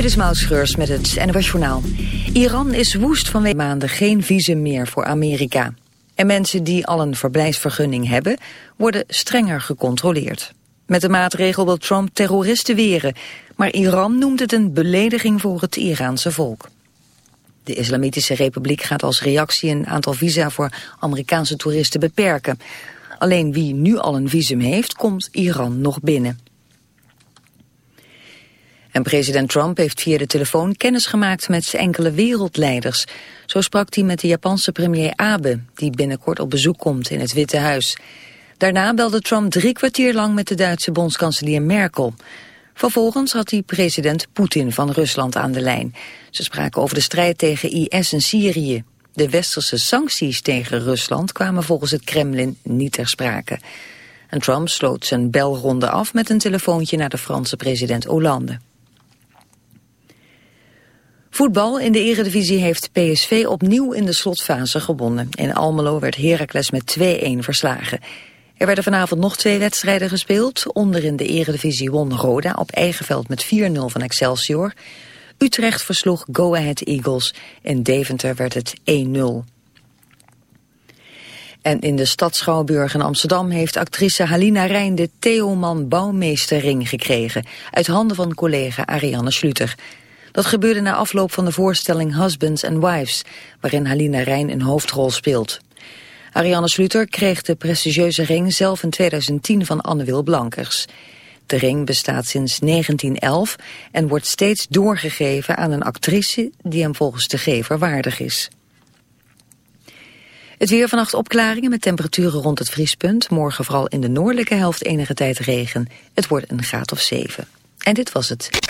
Dit is met het NWS Journaal. Iran is woest vanwege maanden geen visum meer voor Amerika. En mensen die al een verblijfsvergunning hebben, worden strenger gecontroleerd. Met de maatregel wil Trump terroristen weren. Maar Iran noemt het een belediging voor het Iraanse volk. De Islamitische Republiek gaat als reactie een aantal visa voor Amerikaanse toeristen beperken. Alleen wie nu al een visum heeft, komt Iran nog binnen. En president Trump heeft via de telefoon kennis gemaakt met enkele wereldleiders. Zo sprak hij met de Japanse premier Abe, die binnenkort op bezoek komt in het Witte Huis. Daarna belde Trump drie kwartier lang met de Duitse bondskanselier Merkel. Vervolgens had hij president Poetin van Rusland aan de lijn. Ze spraken over de strijd tegen IS in Syrië. De westerse sancties tegen Rusland kwamen volgens het Kremlin niet ter sprake. En Trump sloot zijn belronde af met een telefoontje naar de Franse president Hollande. Voetbal in de eredivisie heeft PSV opnieuw in de slotfase gewonnen. In Almelo werd Heracles met 2-1 verslagen. Er werden vanavond nog twee wedstrijden gespeeld. Onder in de eredivisie won Roda op eigen veld met 4-0 van Excelsior. Utrecht versloeg Go Ahead Eagles. en Deventer werd het 1-0. En in de stad Schouwburg in Amsterdam heeft actrice Halina Rijn de Theoman Bouwmeesterring gekregen. Uit handen van collega Ariane Schluter. Dat gebeurde na afloop van de voorstelling Husbands and Wives, waarin Halina Rijn een hoofdrol speelt. Ariane Sluter kreeg de prestigieuze ring zelf in 2010 van Anne-Wil Blankers. De ring bestaat sinds 1911 en wordt steeds doorgegeven aan een actrice die hem volgens de gever waardig is. Het weer vannacht opklaringen met temperaturen rond het vriespunt. Morgen vooral in de noordelijke helft enige tijd regen. Het wordt een graad of 7. En dit was het.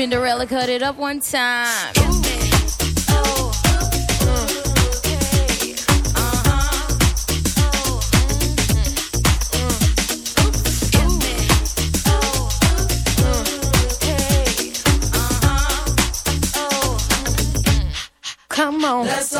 Cinderella cut it up one time. Come on.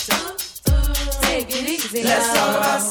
take it easy. Let's talk about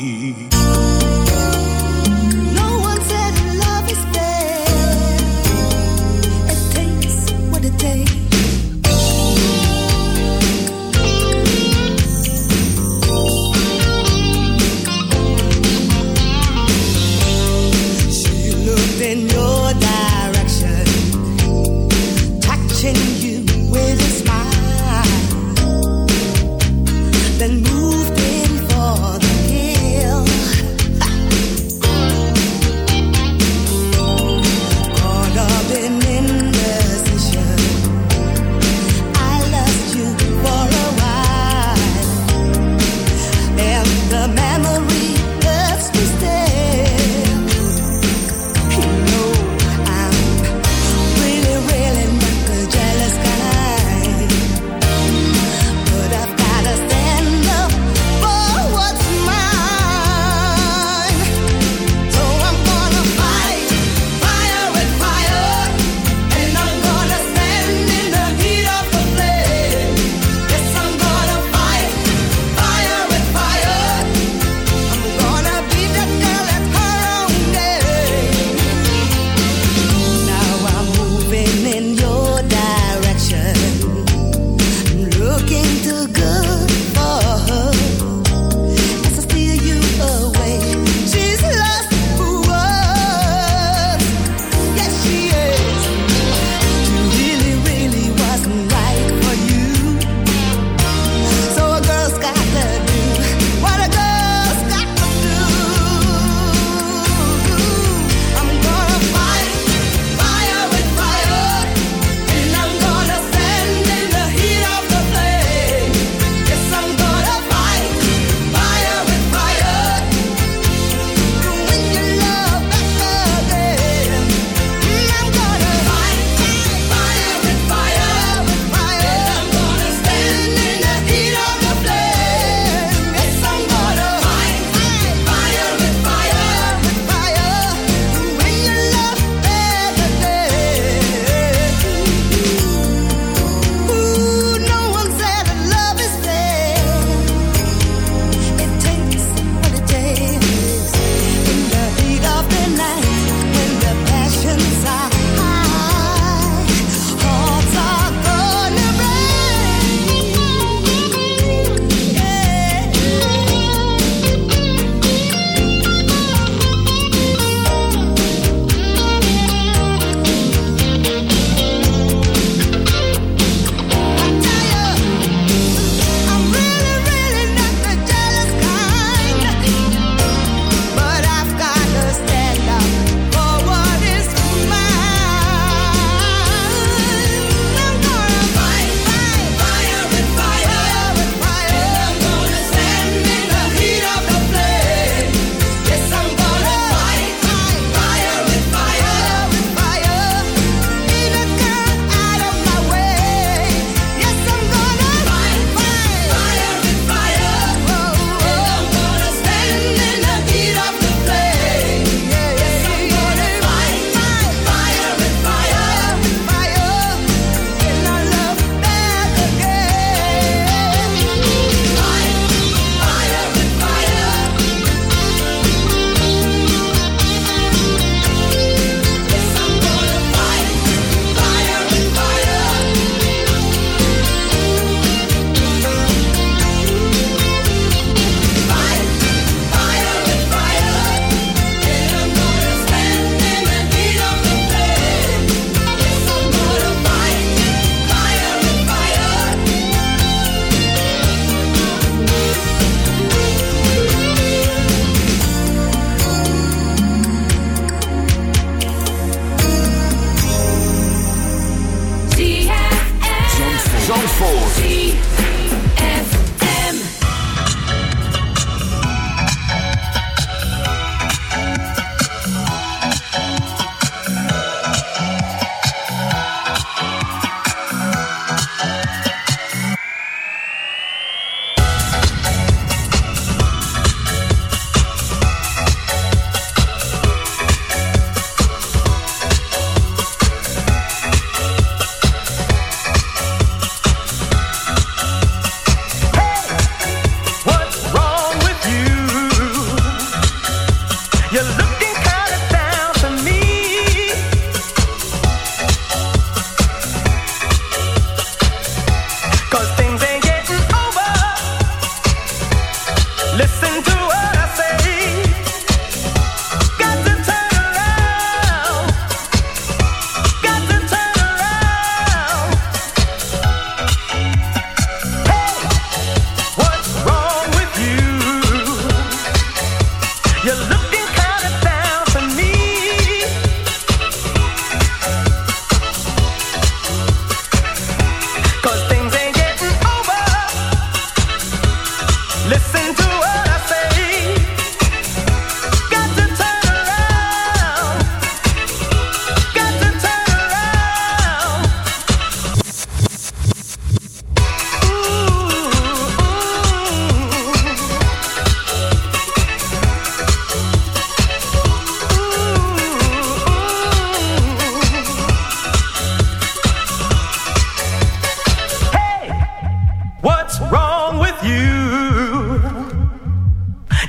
With you?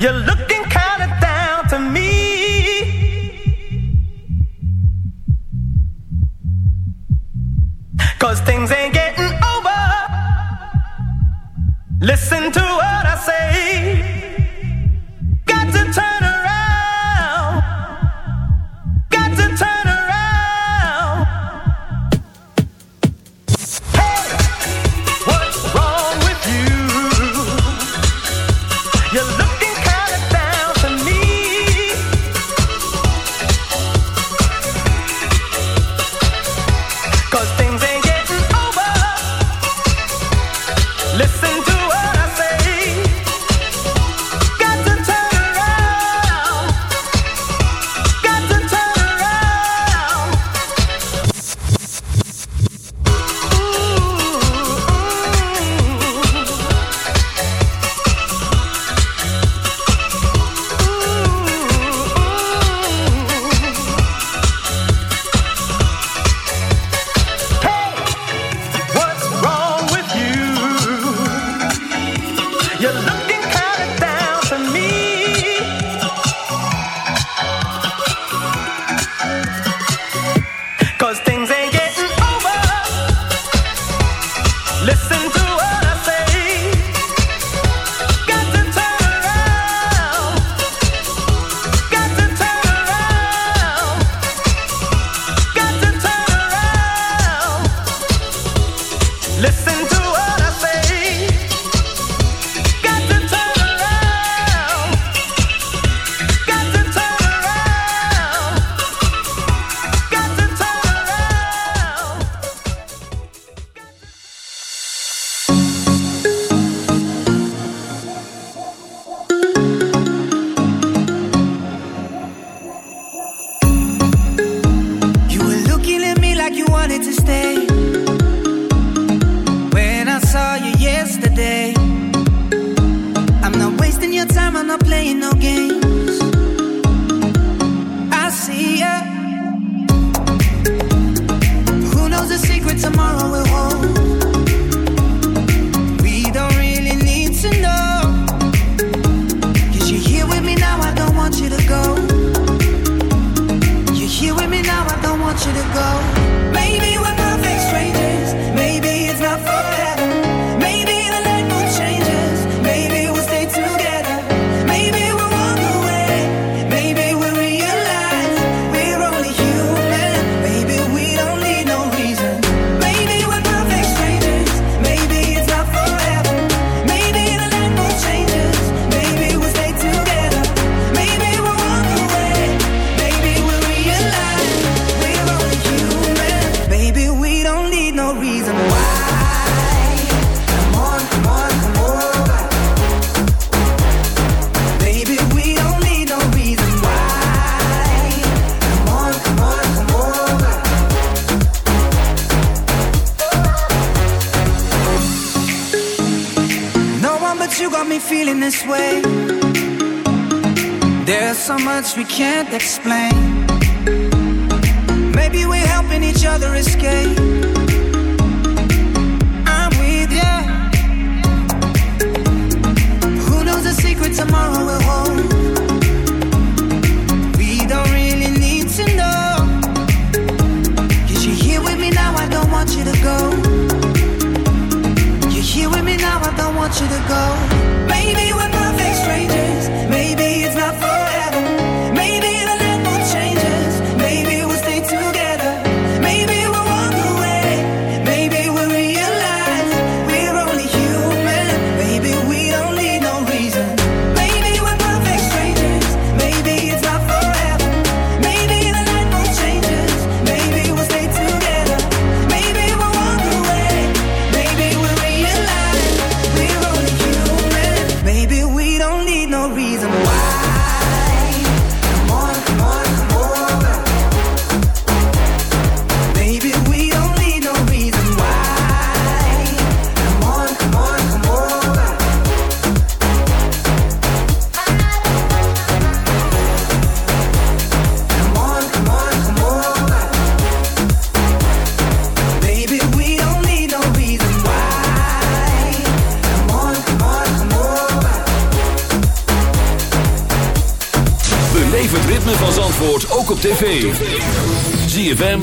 You're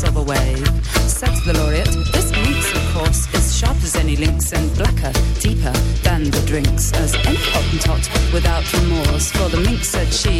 silver wave. Said the laureate, this week's, of course, is sharp as any lynx and blacker, deeper than the drinks, as any hottentot without remorse. For the mink said she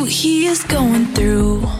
What he is going through.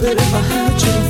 But if I hurt you